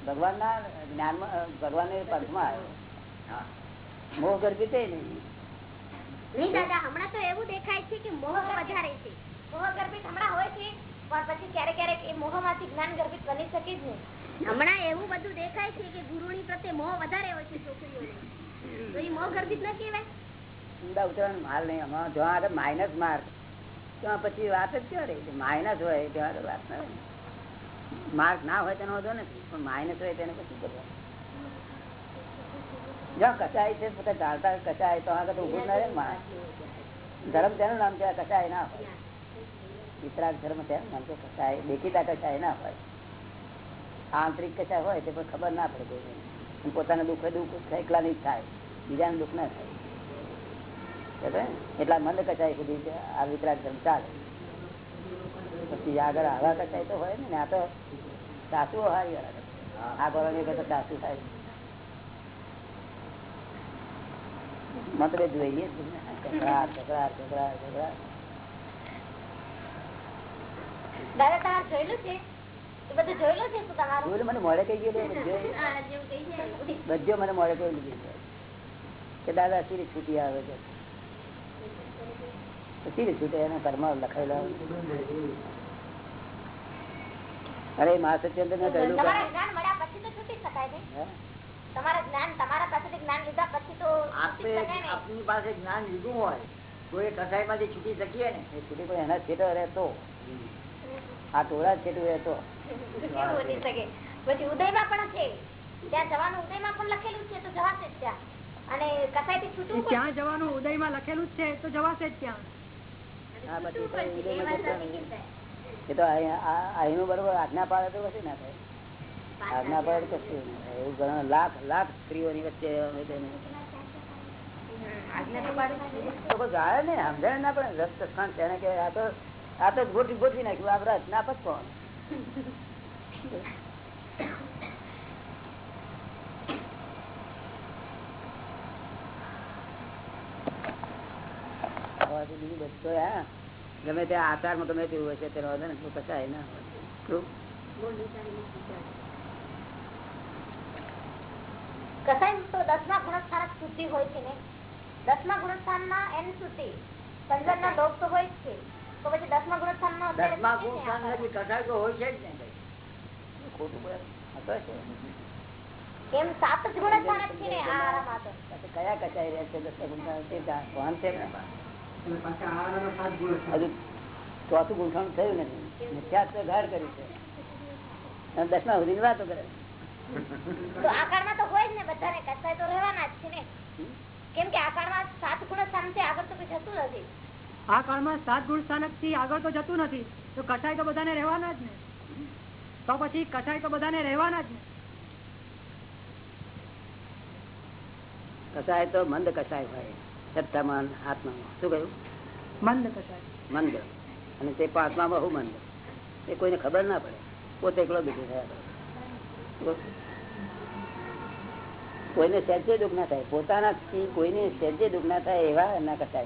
ભગવાન ના જ્ઞાન ભગવાન પંથમાં આવ્યો. મોહ ગર્ભિત એ નહીં દાદા હમણાં તો એવું દેખાય છે કે મોહ વધારે છે. મોહ ગર્ભિત હમણાં હોય છે પણ પછી ક્યારેક ક્યારેક એ મોહમાંથી જ્ઞાન ગર્ભિત બની શકે જ નહીં. હમણાં એવું બધું દેખાય છે કે ગુરુની પ્રત્યે મોહ વધારે હોય છે છોકરીઓને. તો એ મોહ ગર્ભિત ન કહેવાય? માલ નહીં જો માઇનસ માર્ક ત્યાં પછી વાત જ ક્યાં રહી? માઇનસ હોય ત્યાં વાત ના માર્ક ના હોય તેનો વાંધો નથી પણ માઇનસ હોય તેને પછી કરવાનું. કચાય છે બધા જાણતા કચાય તો આગળ ઉભું ના રહે ધર્મ તેનું નામ છે કચાય ના હોય. વિતરાગ ધર્મ તેનું નામ કચાય દેખીતા કચાય ના હોય. આંતરિક કચાય હોય તે પણ ખબર ના પડે કોઈ પોતાના દુઃખ દુઃખ એકલા નહીં થાય. બીજાને દુઃખ ના થાય. એટલા મંદ કચાય સુધી આ વિતરાગ ધર્મ ચાલે. પછી આગળ આવા કચાય તો હોય ને, આ તો સાસુ હારી વાળા આ વખત સાસુ થાય. મતભેદ જોઈએ. કકડાટ, કકડાટ, કકડાટ, કકડાટ. દાદા તમારે જોયેલું છે? મને મોડે કહી બધો મને મોડે કે દાદા સીરી છૂટી આવે છે. સીરી છૂટે એના કર્મ લખાયેલા અરે મહાસત્યંત મેં કહેલું કે તમારા જ્ઞાન મળ્યા પછી તો છૂટી શકાય ને. હે? તમારા જ્ઞાન તમારા પાસેથી જ્ઞાન લીધા પછી તો છૂટી આપની પાસે જ્ઞાન લીધું હોય તો એ કસાઈ માંથી છૂટી શકીએ ને. એ છૂટી કોઈ એના છેટો રહેતો. આ ટોળા છેટું રહેતો. કેવું વધી શકે. પછી ઉદયમાં પણ છે. ત્યાં જવાનું ઉદયમાં પણ લખેલું છે તો જવાશે જ ત્યાં. અને કસાઈ થી છૂટવું પણ ત્યાં જવાનું ઉદયમાં લખેલું છે તો જવાશે જ ત્યાં. આ એ તો અહીં- બરોબર આજ્ઞા પાડે તો કશું ના થાય. આજ્ઞા પર કશું એવું ઘણા લાખ લાખ સ્ત્રીઓની વચ્ચે જાય ને. સમજણ ના પડે રસ તસ્ખાન તેને કે આ તો આ તો ગોઠવી ગોઠવી નાખ્યું. આ રસ ના કોણ? બીજું બધું હા? ગમે તે આચારમાં ગમે તેવું હશે તેનો કસાય ના હોય તો દસમા ગુણસ્થાન જ શુદ્ધિ હોય છે ને? દસમા ગુણસ્થાનમાં એની શુદ્ધિ પંદર ના લોક તો હોય જ છે. તો પછી દસમા ગુણસ્થાનમાં દસમા ગુણ નથી કસાઈ તો હોય છે જ ને ખોટું બોલે? હતો છે એમ સાત જ ગુણસ્થાન જ છે ને આ આરામાં તો. પછી કયા કચાઈ રહ્યા છે દસમા ગુણતા તે જા- છે? હજુ ચોથું ગુંઠાણું થયું નથી. મિથ્યાત્વ કર્યું છે. દસમા સુધીની વાતો કરે તો આ કાળમાં તો હોય જ ને બધાને કસાય તો રહેવાના જ છે ને. કેમ કે આ સાત ગુણ સ્થાનથી આગળ તો કઈ જતું નથી. આ કાળમાં સાત ગુણ સ્થાનકથી આગળ તો જતું નથી. તો કસાય તો બધાને રહેવાના જ ને. તો પછી કસાય તો બધાને રહેવાના જ ને. કસાય તો મંદ કસાય હોય સત્તામાં આત્મામાં શું કહ્યું? મંદ કસાય. મંદ. અને તે પાંચમામાં બહુ મંદ. એ કોઈને ખબર ના પડે. પોતે એકલો બીજું થયા. કોઈને સહેજે દુઃખ ના થાય. પોતાના કોઈને સહેજે દુઃખ ના થાય એવા એમના કરતા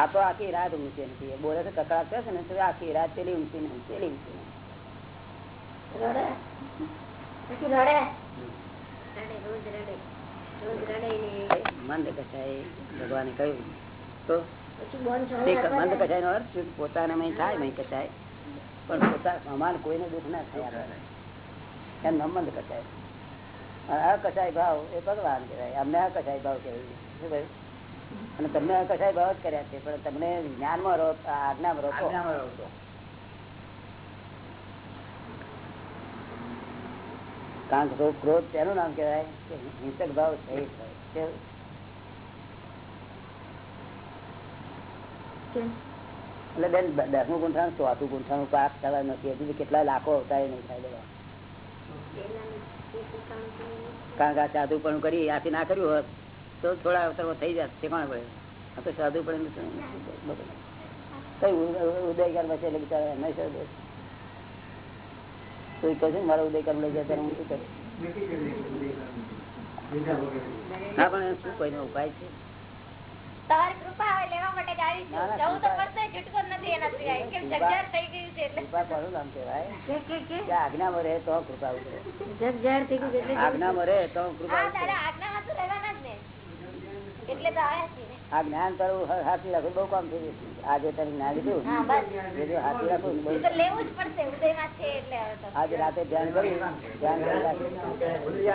આ તો આખી રાત ઊંચી નથી. બોલે તો કકડાટ કરે છે ને તો આખી રાત પેલી ઊંચી નહીં પેલી ઊંચી. મંદ કચાય ભગવાને કહ્યું. તો મંદ કચાય નો અર્થ શું? પોતાનામાં થાય મય કસાય પણ પોતા સમાન કોઈને દુઃખ ના થયા એમ ન કચાય અને આ કસાય ભાવ એ ભગવાન કહેવાય. અમને આ કસાય ભાવ કહેવાય. શું અને તમને આ કસાય ભાવ જ કર્યા છે પણ તમને જ્ઞાનમાં રહો આજ્ઞામાં રહો. કારણ કે ક્રોધ- તેનું નામ કહેવાય કે હિંસક ભાવ સહિત થાય કેવું? એટલે બેન દસમું ગુંઠાણું ચોથું ગુંઠાણું પાક થવા નથી. હજુ કેટલા લાખો અવતારે નહીં થાય દેવા કારણ કે આ સાધુ પણ કરી આથી ના કર્યું હોત તો થોડા અવતારમાં થઈ જાત કોણ પડે આ તો સાધુ પણ કઈ ઉદય કર્મ છે એટલે બિચારા એમને શું કોઈ કહે લઈ જાય ત્યારે હું શું કરું? હા પણ શું કોઈનો ઉપાય છે? તમારી કૃપા હવે લેવા માટે આવી છું. જવું તો પડશે છૂટકો નથી એના સિવાય. કેમ કૃપા- થઈ ગયું છે એટલે. કૃપા કોનું નામ કહેવાય? કે કે કે? કે આજ્ઞામાં રહે તો કૃપા ઉતરે. જગ થઈ ગયું એટલે આજ્ઞામાં રહે તો કૃપા તારા આજ્ઞામાં તો રહેવાના જ ને. એટલે તો આવ્યા છીએ આ જ્ઞાન તારું હાથી રાખવું બહુ કામ થઈ જશે આજે તારી જ્ઞાન લીધું? હાથી રાખવું લેવું જ પડશે ઉદયમાં છે એટલે આજે રાતે ધ્યાન કર્યું ધ્યાન કરી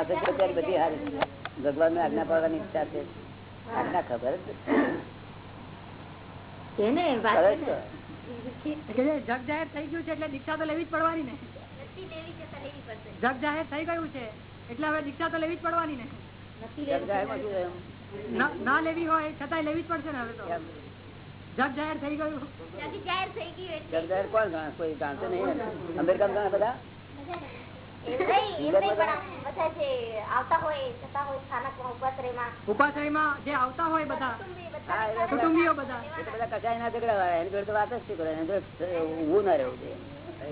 અત્યારે બધી હારી. ભગવાન ને આજ્ઞા પાડવાની ઈચ્છા છે. ખબર જગ જાહેર થઈ ગયું છે એટલે દીક્ષા તો લેવી જ પડવાની ને. નથી લેવી છે તો લેવી પડશે. જગ જાહેર થઈ ગયું છે એટલે હવે દીક્ષા તો લેવી જ પડવાની ને? ના- લેવી હોય છતાંય લેવી જ પડશે ને હવે તો? જગ જાહેર થઈ ગયું. ત્યાંથી જાહેર થઈ ગયું એટલે જગજાહેર કોણ કોઈ નહીં બધા? બધા જે આવતા હોય જતા હોય સ્થાનકમાં ઉપાશ્રયમાં. ઉપાશ્રયમાં જે આવતા હોય બધા. કુટુંબી હા, એ બધા બધા- કુટુંબીઓ બધા બધા કચાઈ ના ઝઘડા હોય એની જોડે વાત જ શું કરે એની જોડે ઊભું ના રહેવું જોઈએ.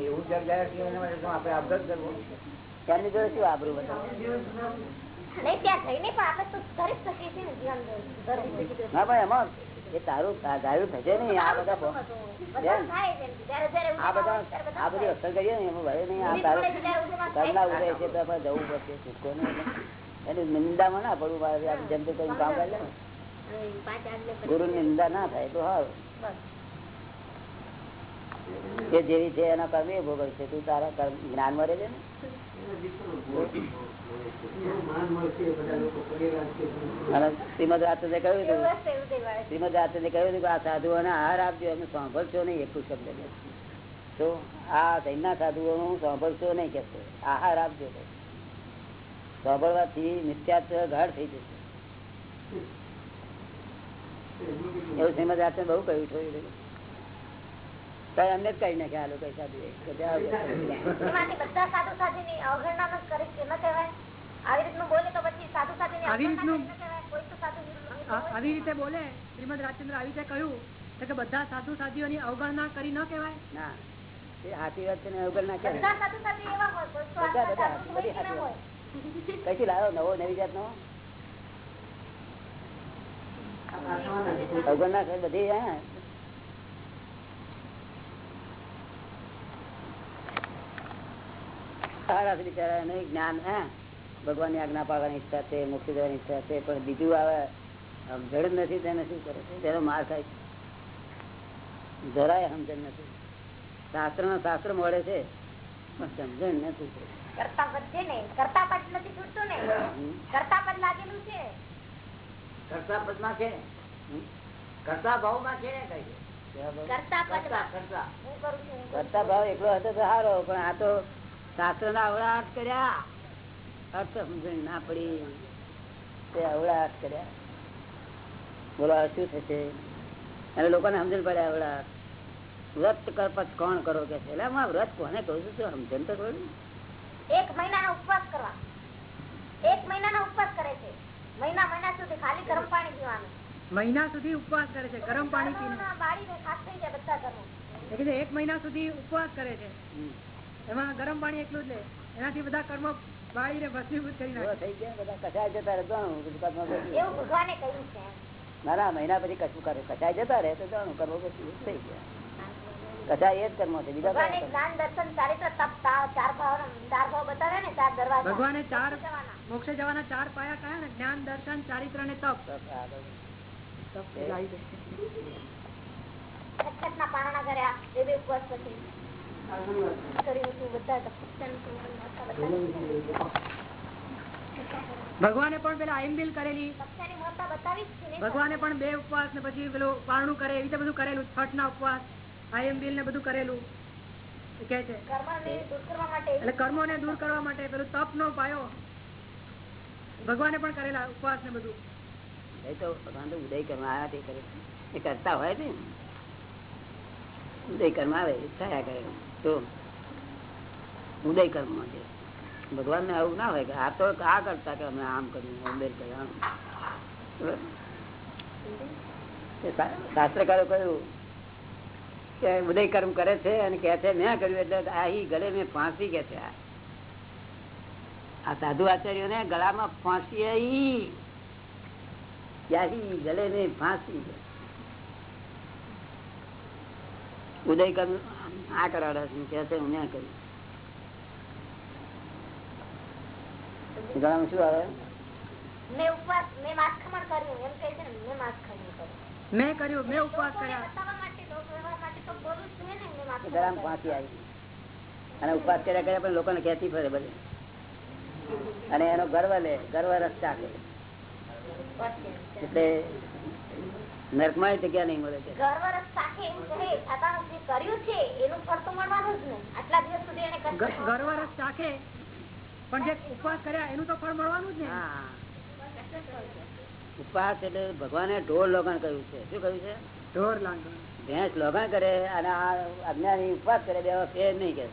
એવું જગજાહેર છે એના માટે તો આપણે અવગત કરવું. એમની જોડે શું આબરું બતાવવું? નહીં ત્યાં જઈને પણ આપણે તો કરી શકીએ છીએ ને જીવન સુધારવું. ના એમાં એ તારું ધાર્યું થશે નહીં આ બધા આ બધા આ અસર કરીએ ને એમાં ભલે નહીં આ તારું ઘરના ઉભે છે તો આપણે જવું પડશે છૂટકો નહીં એની નિંદામાં ના પડવું મારે જેમ તે કઈ કામ કરે ને. ગુરુ નિંદા ના થાય તો હાલ એ જેવી છે એના કર્મ એ ભોગવ છે. તું તારા કર્મ જ્ઞાન મળે છે ને અને શ્રીમદ આચાર્ય કહ્યું હતું એવું હશે ઉદયવાળે. શ્રીમદ આચાર્ય કહ્યું હતું કે આ સાધુઓને આહાર આપજો એમને સાંભળશો નહીં એકું શબ્દ કે તો આ સૈન્ય સાધુઓનું સાંભળશો નહીં કે આહાર આપજો કે. સાંભળવાથી મિથ્યાત્વ ગાઢ થઈ જશે એવું શ્રીમદ આચાર્ય બહુ કહ્યું થયું તો એમને જ કહી નાખ્યા આ લોકો સાધુએ કે જાઓ. એમાંથી બધા સાધુ સાધુની અવગણના ન કરી કે ન કહેવાય આવી રીતનું બોલે તો પછી સાધુ સાધુની આવી રીતનું- આવી રીતે બોલે શ્રીમદ રાજચંદ્ર આવી રીતે કહ્યું કે બધા સાધુ સાધીઓની અવગણના કરી ન કહેવાય. ના એ હાથી વાત છે કરે કઈથી લાવ્યો? નવો નવી કરે બધી હા. સારા બિચારા જ્ઞાન હે. ભગવાનની આજ્ઞા પાડવાની ઈચ્છા છે મુક્તિ દેવાની ઈચ્છા છે પણ બીજું આવે જડ નથી તેને શું કરે છે? તેનો માર થાય છે. જરાય સમજણ નથી. શાસ્ત્ર નો શાસ્ત્ર મળે છે પણ સમજણ નથી કરતા પદ છે ને કરતા પદ નથી છૂટતું ને. કરતા પદ લાગેલું છે. કરતા પદમાં છે? કરતા ભાવમાં છે ને કઈ? કરતા પદમાં કરતા હું કરું છું હું કરું કરતા ભાવ એકલો હતો સારો પણ આ તો શાસ્ત્ર ના અવળા હાથ કર્યા. અર્થ સમજણ ના પડી. તે અવળા કર્યા. બોલો શું થશે? અને લોકોને સમજણ પડે અવળા વ્રત કરપત કોણ કરો કે છે? એટલે વ્રત કોને કહું છું? શું સમજણ તો ખરું એક મહિનાનો ઉપવાસ કરવા. એક મહિનાનો ઉપવાસ કરે છે. મહિના મહિના સુધી ખાલી ગરમ પાણી પીવાનું. મહિના સુધી ઉપવાસ કરે છે? ગરમ પાણી પીવાનું. બાળીને ખાસ થઈ જાય બધા કર્મો એ કે છે એક મહિના સુધી ઉપવાસ કરે છે. એમાં ગરમ પાણી એટલું જ લે. એનાથી બધા કર્મ બાળીને ભસ્મીભૂત કરી નાખે. થઈ ગયા બધા કચાઈ જતા રહે જાણું બધું કર્મ પછી. એવું ભગવાને કહ્યું છે. ના મહિના પછી કશું કરે કચાય જતા રહે તો જાણું કરવો પછી થઈ ગયા. કચાય એ જ કર્મ છે બીજા? જ્ઞાન દર્શન ચારિત્ર તપ ચાર ભાવ ચાર ભાવ બતાવે ને ચાર દરવાજા. ભગવાને ચાર. મોક્ષે જવાના ચાર પાયા કયા ને? જ્ઞાન દર્શન ચારિત્ર ને તપ. તપ પારણા કર્યા બે બે ઉપવાસ પછી. ભગવાને પણ પેલા આઈમ્બિલ કરેલી. ભગવાને પણ બે ઉપવાસ ને પછી પેલું પારણું કરે, એવી બધું કરેલું છઠ ના ઉપવાસ આઈએમબીલ ને બધું કરેલું. કે છે. કરવા એટલે કર્મો ને દૂર કરવા માટે પેલું તપ નો પાયો. ભગવાને પણ કરેલા ઉપવાસ ને બધું. ભગવાન ઉદય કર્મ આવ્યા તે કરે. એ કરતા હોય ને. ઉદય કર્મ આવે થયા કરે. તો ઉદય કર્મ છે. ભગવાન ને આવું ના હોય કે આ તો આ કરતા કે અમે આમ કર્યું ઉદય કર્યું, આમ. એ શા- શાસ્ત્રકારો કહ્યું કે ઉદય કર્મ કરે છે અને કે છે, મેં કર્યું એટલે આહી ગળે મેં ફાંસી કે છે આ. આ સાધુ આચાર્યોને ગળામાં ફાંસી આવી ત્યાંથી ગલે ને ફાંસી ઉદય કર્મ આ કરાવડે છે કે છે હું ના કરું ગળામાં શું આવે? મેં ઉપવાસ મેં માસખમણ કર્યું એમ કહે છે ને મેં માસખમણ કર્યું. મેં કર્યું મેં ઉપવાસ કર્યા. અને ઉપવાસ કર્યા કર્યા પણ લોકોને ખેતી ફરે બધે. અને એનો ગર્વ લે ગર્વ રસ ચાલે નરકમાં જગ્યા નહીં મળે છે. ગર્વરસ પણ જે ઉપવાસ કર્યા એનું તો ફળ મળવાનું જ ને ઉપવાસ એટલે ભગવાને ઢોર લોગણ કહ્યું છે. શું કહ્યું છે? ઢોર લોગણ. ભેંસ લોગણ કરે અને આ અજ્ઞાની ઉપવાસ કરે બે ફેર નહીં કે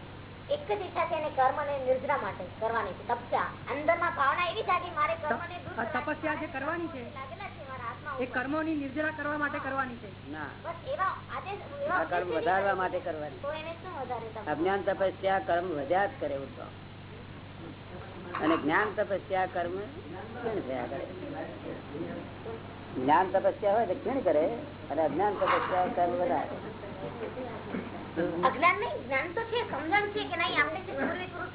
એક જ ઈચ્છા છે કર્મ ને નિર્જરા માટે કરવાની છે. તપસ્યા. અંદરમાં ભાવના એવી જાગી મારે કર્મ ને તપસ્યા જે કરવાની છે. એ કર્મોની નિર્જરા કરવા માટે કરવાની છે. ના. બસ એવા આદેશ એવા આ કર્મ વધારવા માટે કરવાની. તો એને શું વધારે તમે અજ્ઞાન તપસ્યા કર્મ વધ્યા જ કરે ઉદ્ભવ. અને જ્ઞાન તપસ્યા કર્મ ક્ષીણ થયા કરે. જ્ઞાન તપસ્યા હોય તો ક્ષીણ કરે અને અજ્ઞાન તપસ્યા કર્મ વધારે. અજ્ઞાન નહીં જ્ઞાન તો છે સમજણ છે કે નહીં આપણે જે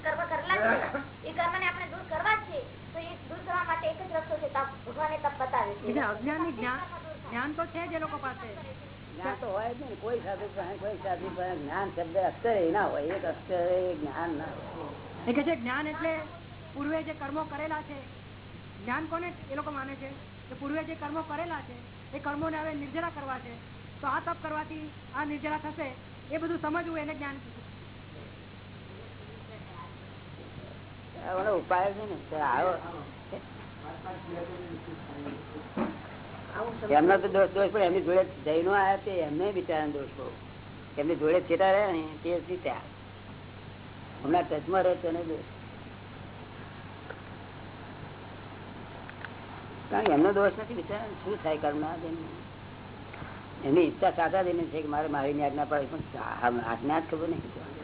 કર્મ કરેલા છે એ કર્મને આપણે દૂર કરવા જ છે. કરવા માટે એક જ રસ્તો છે તપ ભગવાને તપ બતાવે છે. એટલે જ્ઞાન જ્ઞાન તો છે જ લોકો પાસે. જ્ઞાન તો હોય જ નહીં. કોઈ સાધુ કોઈ સાધુ જ્ઞાન શબ્દ અક્ષર ના હોય. એક અક્ષર જ્ઞાન ના હોય. એ કે છે જ્ઞાન એટલે પૂર્વે જે કર્મો કરેલા છે. જ્ઞાન કોને એ લોકો માને છે? કે પૂર્વે જે કર્મો કરેલા છે એ કર્મોને હવે નિર્જરા કરવા છે. તો આ તપ કરવાથી આ નિર્જરા થશે. એ બધું સમજવું એને જ્ઞાન કીધું. આનો ઉપાય છે ને એમનો તો દોષ દોષ એમની જોડે જૈનો આવ્યા તે, એમને બિચારા દોષ બહુ. એમની જોડે છેટા રહ્યા ને, તે જીત્યા હમણાં ટચમાં રહે તેને દોષ. કારણ કે એમનો દોષ નથી બિચારા શું થાય કર્મના એમની ઈચ્છા સાચા દઈને છે કે મારે મારી આજ્ઞા પાડી પણ આજ્ઞા જ ખબર નહીં